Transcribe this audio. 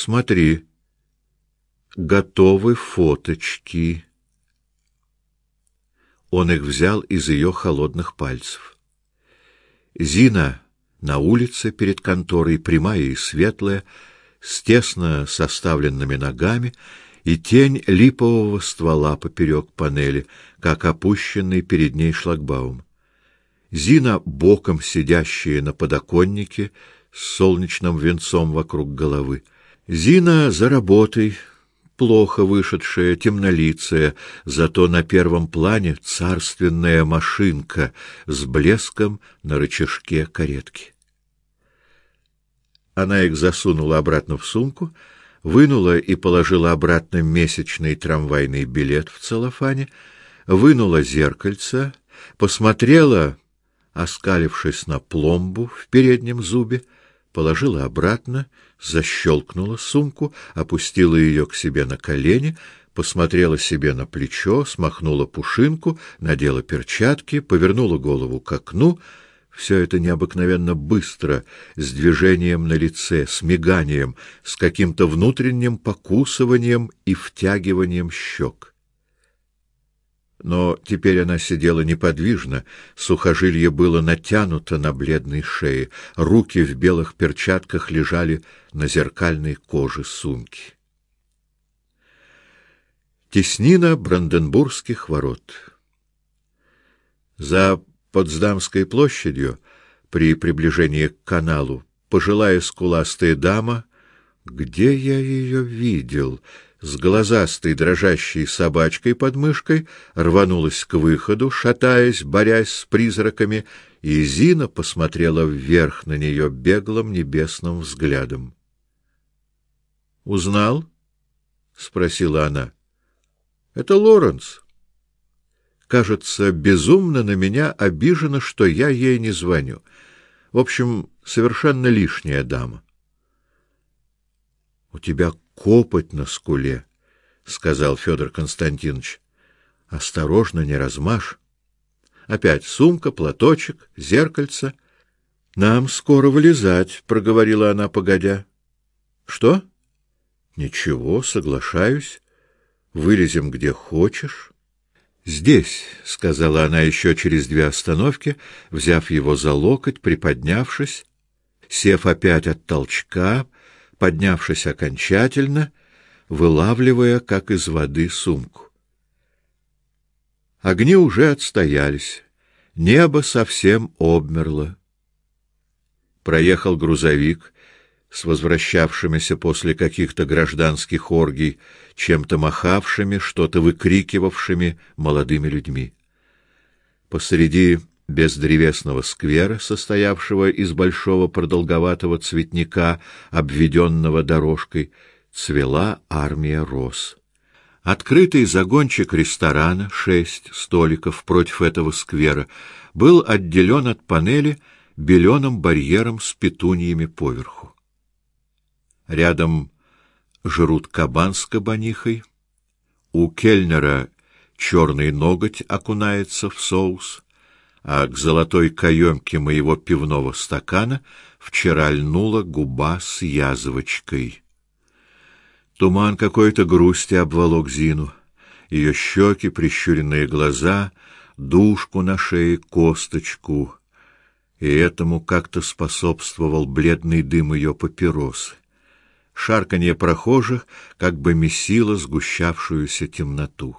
Смотри. Готовы фоточки. Он их взял из ее холодных пальцев. Зина на улице перед конторой, прямая и светлая, с тесно составленными ногами, и тень липового ствола поперек панели, как опущенный перед ней шлагбаум. Зина боком сидящая на подоконнике с солнечным венцом вокруг головы. Зина за работой, плохо вышедшая, темнолицая, зато на первом плане царственная машинка с блеском на рычажке каретки. Она их засунула обратно в сумку, вынула и положила обратно месячный трамвайный билет в целлофане, вынула зеркальце, посмотрела, оскалившись на пломбу в переднем зубе, положила обратно, защелкнула сумку, опустила ее к себе на колени, посмотрела себе на плечо, смахнула пушинку, надела перчатки, повернула голову к окну. Все это необыкновенно быстро, с движением на лице, с миганием, с каким-то внутренним покусыванием и втягиванием щек. Но теперь она сидела неподвижно, сухожилье было натянуто на бледной шее, руки в белых перчатках лежали на зеркальной коже сумки. Теснина Бранденбургских ворот. За Потсдамской площадью при приближении к каналу пожилая скуластая дама, где я ее видел, с глазастой дрожащей собачкой под мышкой рванулась к выходу, шатаясь, борясь с призраками, и Зина посмотрела вверх на нее беглым небесным взглядом. Узнал? спросила она. Это Лоренс. Кажется, безумно на меня обижена, что я ей не звоню. В общем, совершенно лишняя дама. У тебя копоть на скуле, сказал Федор Константинович. Осторожно, не размажь. Опять сумка, платочек, зеркальце. Нам скоро вылезать, проговорила она погодя. Что? Ничего, соглашаюсь. Вылезем где хочешь. Здесь, сказала она еще через две остановки, взяв его за локоть, приподнявшись, сев опять от толчка, поднявшись окончательно, вылавливая, как из воды, сумку. Огни уже отстоялись, небо совсем обмерло. Проехал грузовик с возвращавшимися после каких-то гражданских оргий, чем-то махавшими, что-то выкрикивавшими молодыми людьми. Посреди бездревесного сквера, состоявшего из большого продолговатого цветника, обведенного дорожкой, цвела армия роз. Открытый загончик ресторана, шесть столиков против этого сквера, был отделен от панели беленым барьером с петуньями поверху. Рядом жрут кабан с кабанихой, у кельнера черный ноготь окунается в соус, а к золотой каемке моего пивного стакана вчера льнула губа с язвочкой. Туман какой-то грусти обволок Зину. Ее щеки, прищуренные глаза, душку на шее, косточку. И этому как-то способствовал бледный дым ее папиросы. Шарканье прохожих как бы месило сгущавшуюся темноту.